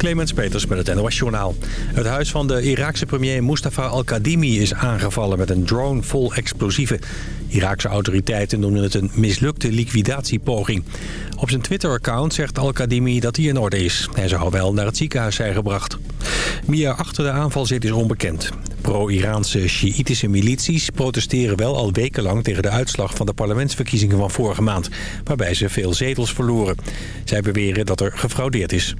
Clemens Peters met het NOS Journaal. Het huis van de Iraakse premier Mustafa al-Kadhimi is aangevallen met een drone vol explosieven. Iraakse autoriteiten noemen het een mislukte liquidatiepoging. Op zijn Twitter-account zegt al-Kadhimi dat hij in orde is. Hij zou wel naar het ziekenhuis zijn gebracht. Wie er achter de aanval zit is onbekend. Pro-Iraanse Sjiïtische milities protesteren wel al wekenlang tegen de uitslag van de parlementsverkiezingen van vorige maand, waarbij ze veel zetels verloren. Zij beweren dat er gefraudeerd is.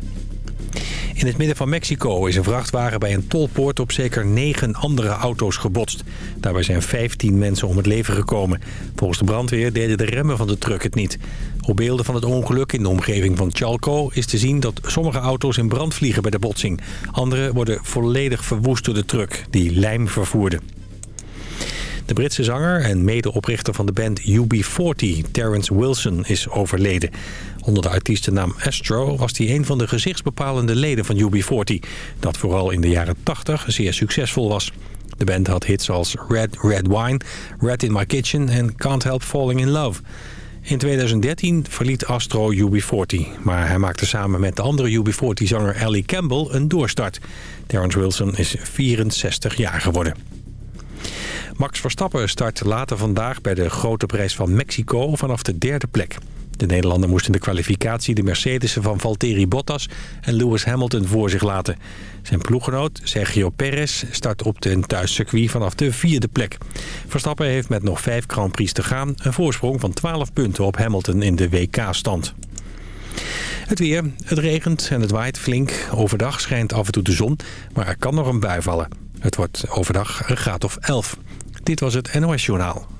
In het midden van Mexico is een vrachtwagen bij een tolpoort op zeker negen andere auto's gebotst. Daarbij zijn 15 mensen om het leven gekomen. Volgens de brandweer deden de remmen van de truck het niet. Op beelden van het ongeluk in de omgeving van Chalco is te zien dat sommige auto's in brand vliegen bij de botsing. Andere worden volledig verwoest door de truck die lijm vervoerde. De Britse zanger en medeoprichter van de band UB40, Terence Wilson, is overleden. Onder de artiestennaam Astro was hij een van de gezichtsbepalende leden van UB40... dat vooral in de jaren 80 zeer succesvol was. De band had hits als Red Red Wine, Red in My Kitchen en Can't Help Falling in Love... In 2013 verliet Astro UB40, maar hij maakte samen met de andere UB40-zanger Ellie Campbell een doorstart. Terence Wilson is 64 jaar geworden. Max Verstappen start later vandaag bij de grote prijs van Mexico vanaf de derde plek. De Nederlander moest in de kwalificatie de Mercedes'en van Valtteri Bottas en Lewis Hamilton voor zich laten. Zijn ploeggenoot Sergio Perez start op de thuiscircuit vanaf de vierde plek. Verstappen heeft met nog vijf Grand Prix te gaan een voorsprong van 12 punten op Hamilton in de WK-stand. Het weer. Het regent en het waait flink. Overdag schijnt af en toe de zon, maar er kan nog een bui vallen. Het wordt overdag een graad of 11. Dit was het NOS Journaal.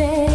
ser.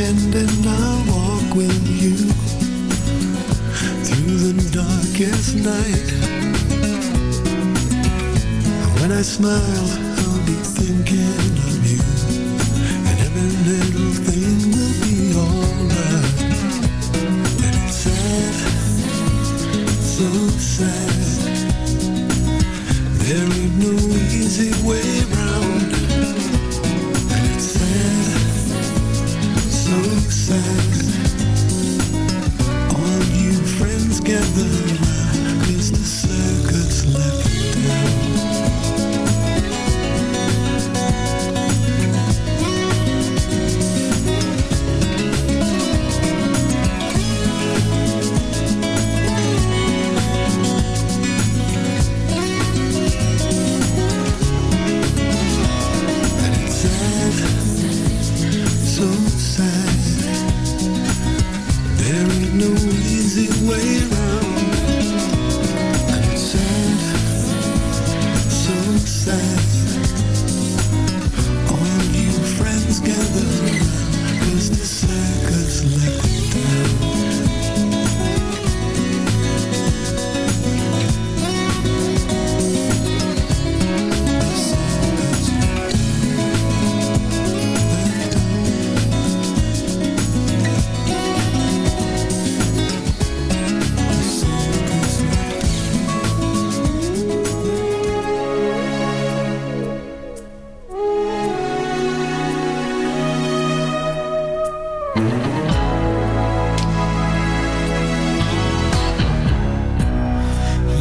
hand and I'll walk with you through the darkest night. When I smile, I'll be thinking of you, and every little thing will be alright. And it's sad, so sad. There ain't no easy way.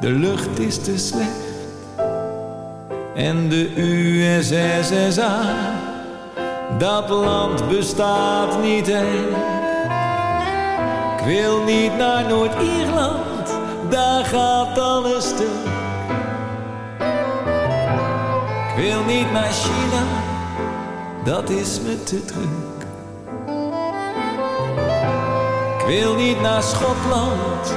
De lucht is te slecht. En de USSSA, dat land bestaat niet heen. Ik wil niet naar Noord-Ierland, daar gaat alles stuk. Ik wil niet naar China, dat is me te druk. Ik wil niet naar Schotland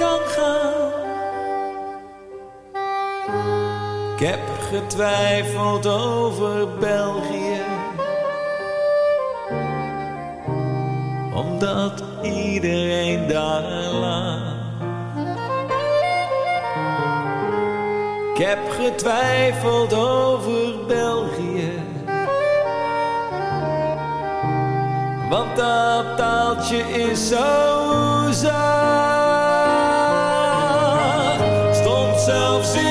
heb getwijfeld over België. Omdat iedereen daar lag. Ik heb getwijfeld over België. Want dat taaltje is zo zacht. Stond zelfs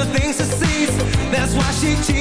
little things she sees—that's why she cheats.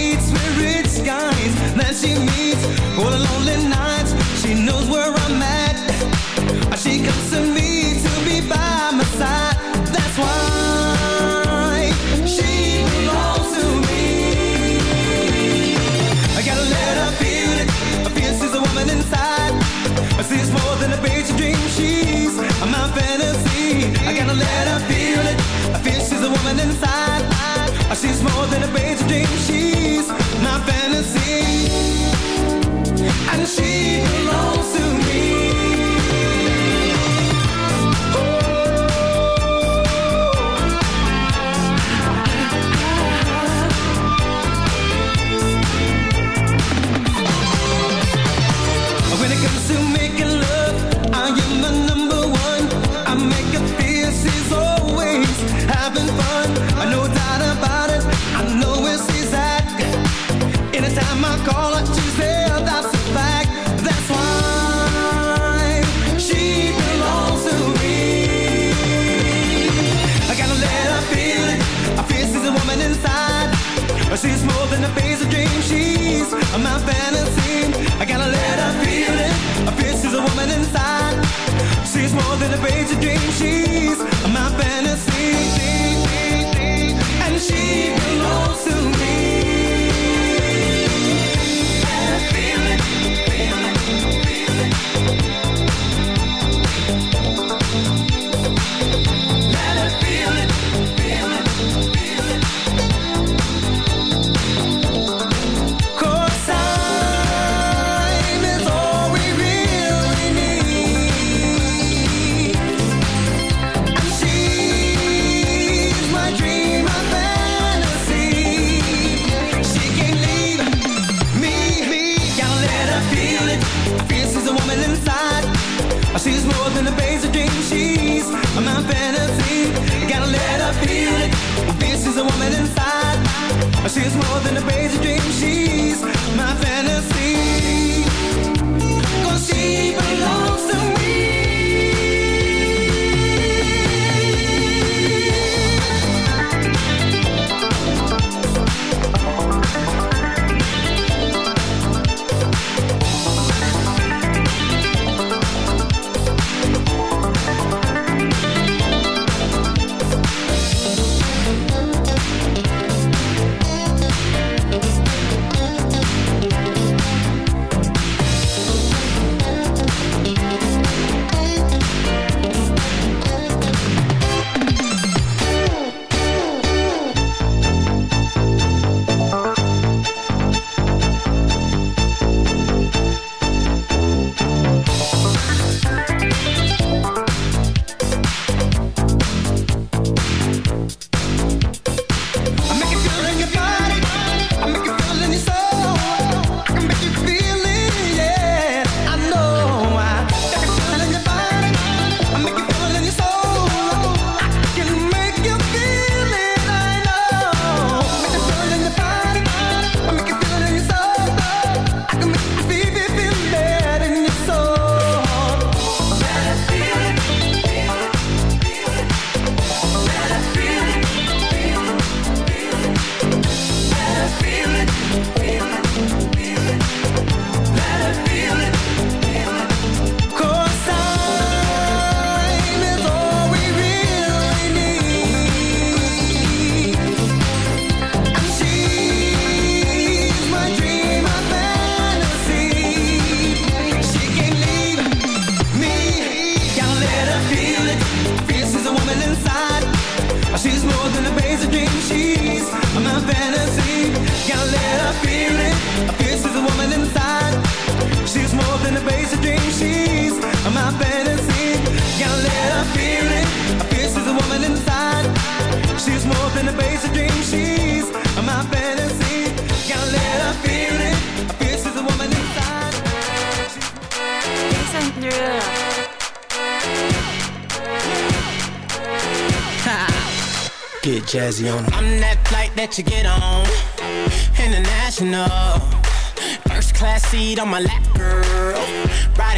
my lap, girl.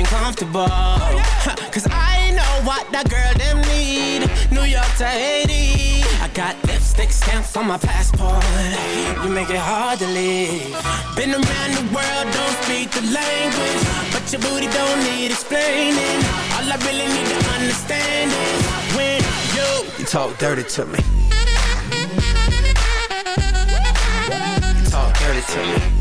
Comfortable. Cause I know what that girl them need. New York to Haiti. I got lipstick stamps on my passport. You make it hard to leave. Been around the world, don't speak the language. But your booty don't need explaining. All I really need to understand is when you, you talk dirty to me. You talk dirty to me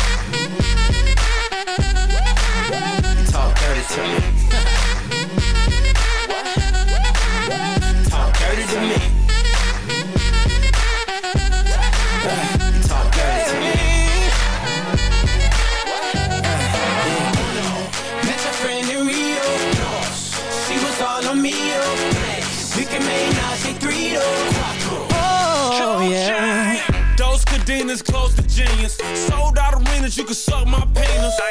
Dirty to me. Talk dirty to me. Talk dirty to me. Met your friend in Rio. She was all on me. We can make say three Oh yeah. Those cadenas close to genius. Sold out arenas, you can suck my penis.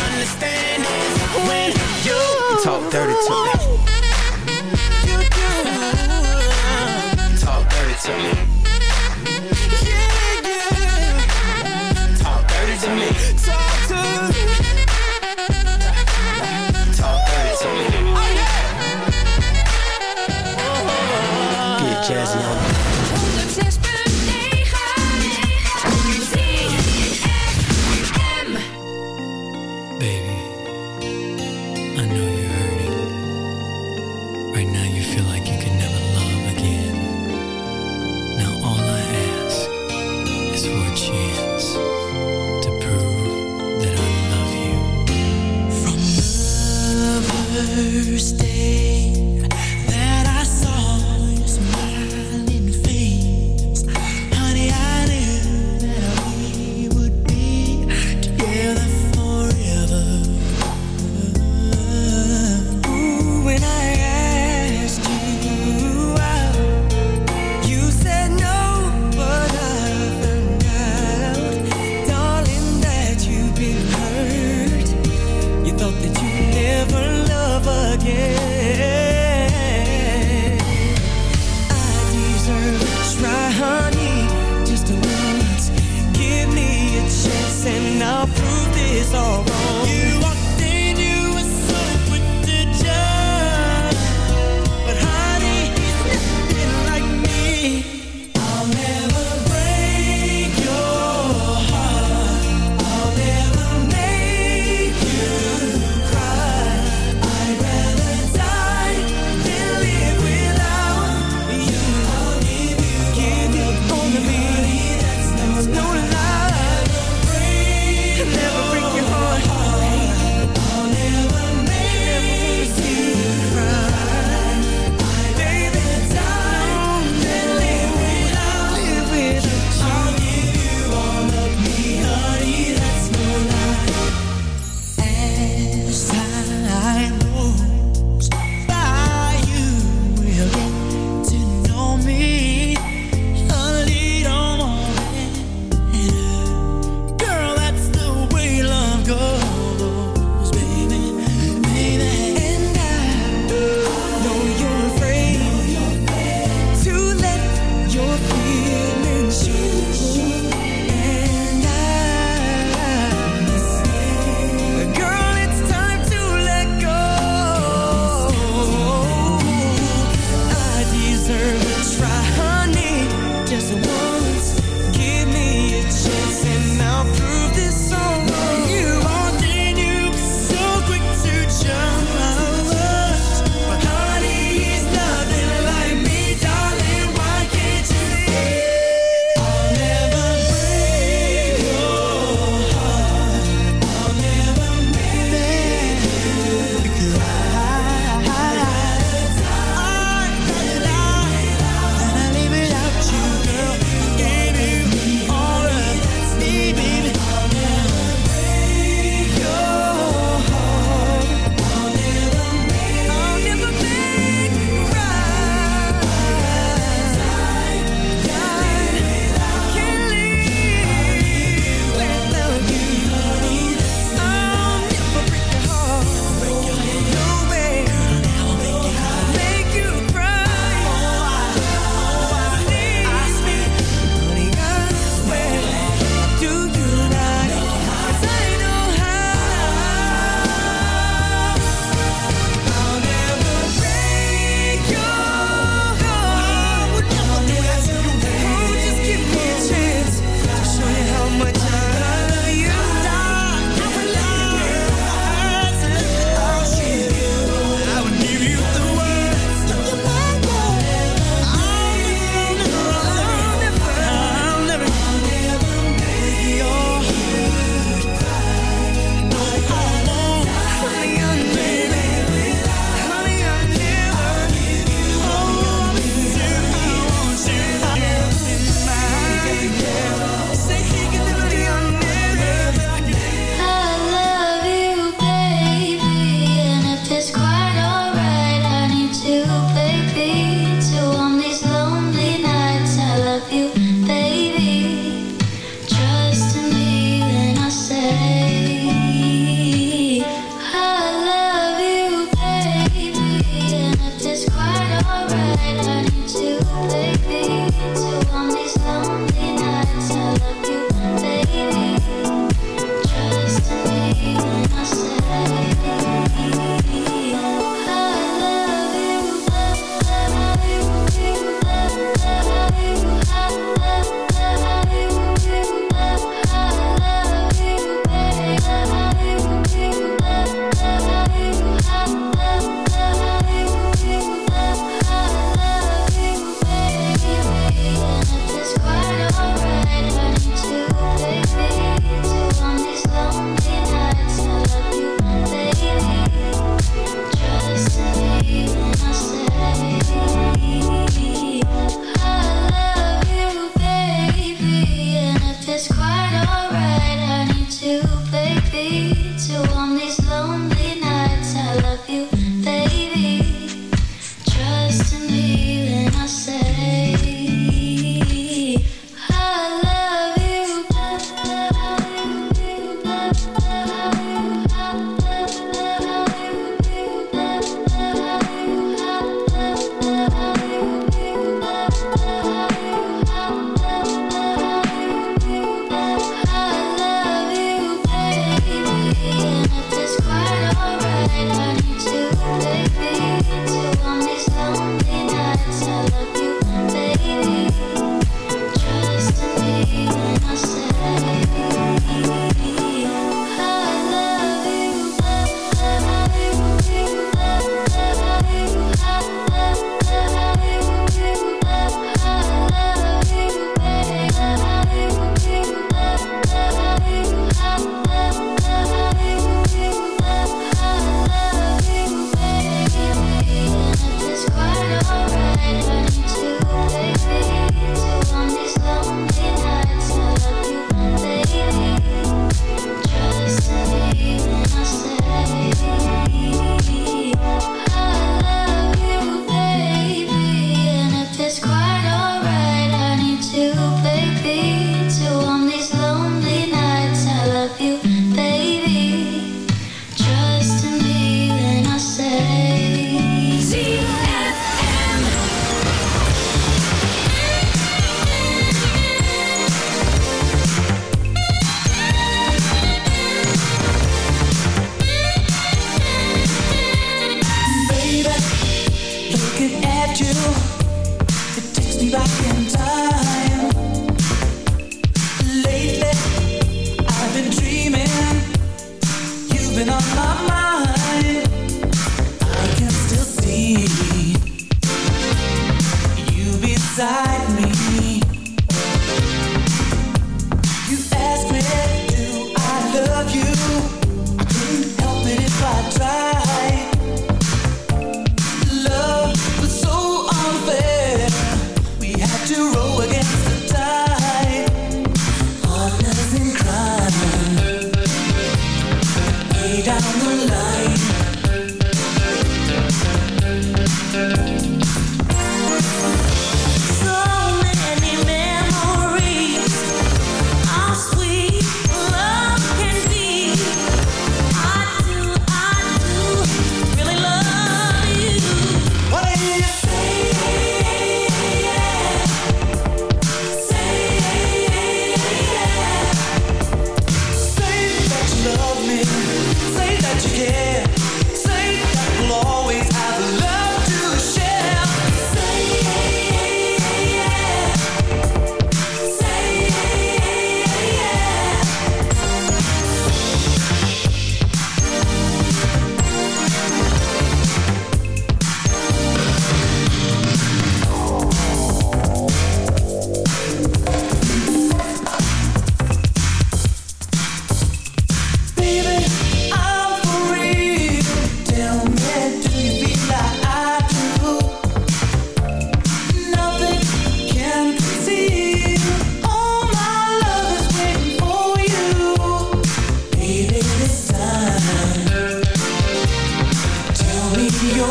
understand is when you, talk dirty to me. You do. Talk dirty to me.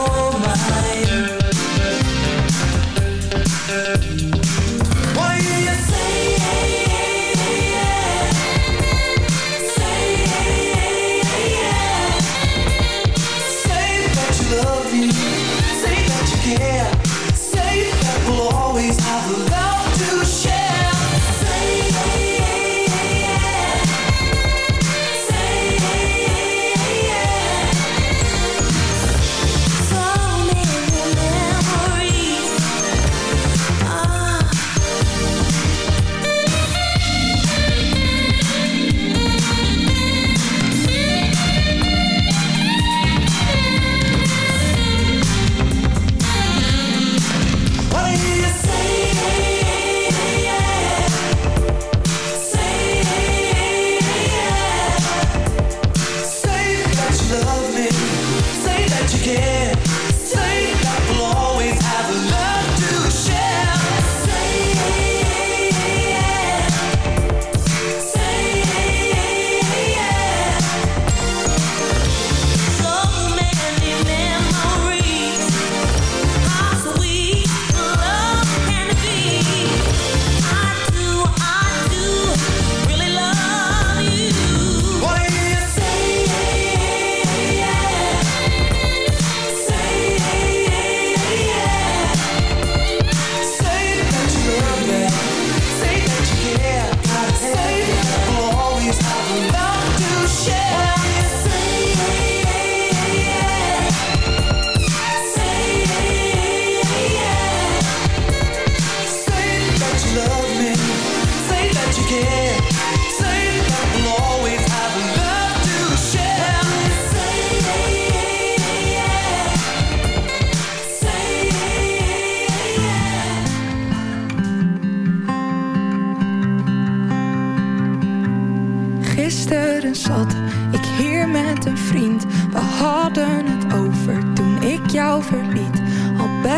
Oh mind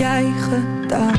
jij gedaan.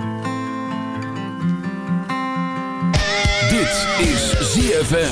Dit is ZFM.